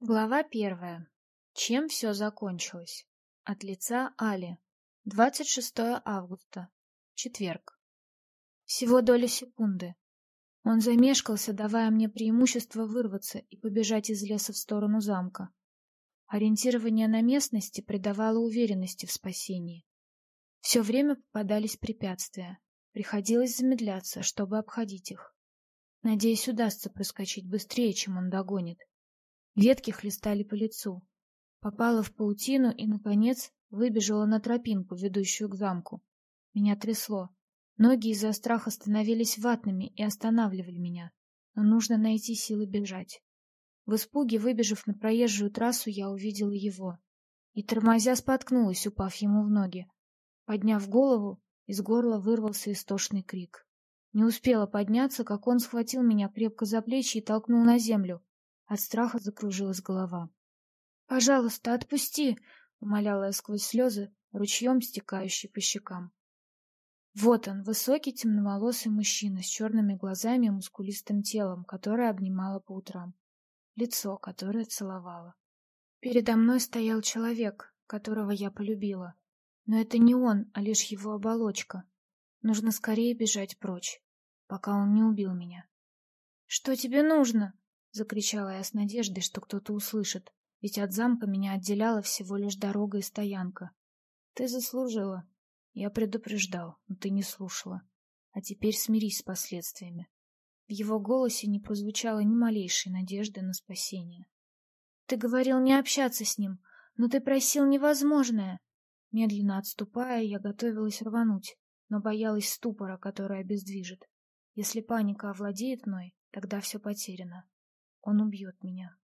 Глава первая. Чем все закончилось? От лица Али. 26 августа. Четверг. Всего доля секунды. Он замешкался, давая мне преимущество вырваться и побежать из леса в сторону замка. Ориентирование на местности придавало уверенности в спасении. Все время попадались препятствия. Приходилось замедляться, чтобы обходить их. Надеюсь, удастся проскочить быстрее, чем он догонит. Ветки хлестали по лицу. Попала в паутину и, наконец, выбежала на тропинку, ведущую к замку. Меня трясло. Ноги из-за страха становились ватными и останавливали меня. Но нужно найти силы бежать. В испуге, выбежав на проезжую трассу, я увидела его. И, тормозя, споткнулась, упав ему в ноги. Подняв голову, из горла вырвался истошный крик. Не успела подняться, как он схватил меня крепко за плечи и толкнул на землю. От страха закружилась голова. «Пожалуйста, отпусти!» — умоляла я сквозь слезы, ручьем стекающий по щекам. Вот он, высокий темноволосый мужчина с черными глазами и мускулистым телом, которое обнимала по утрам. Лицо, которое целовала. Передо мной стоял человек, которого я полюбила. Но это не он, а лишь его оболочка. Нужно скорее бежать прочь, пока он не убил меня. «Что тебе нужно?» — закричала я с надеждой, что кто-то услышит, ведь от замка меня отделяла всего лишь дорога и стоянка. Ты заслужила. Я предупреждал, но ты не слушала. А теперь смирись с последствиями. В его голосе не прозвучало ни малейшей надежды на спасение. Ты говорил не общаться с ним, но ты просил невозможное. Медленно отступая, я готовилась рвануть, но боялась ступора, который обездвижит. Если паника овладеет мной, тогда все потеряно. Он убьет меня.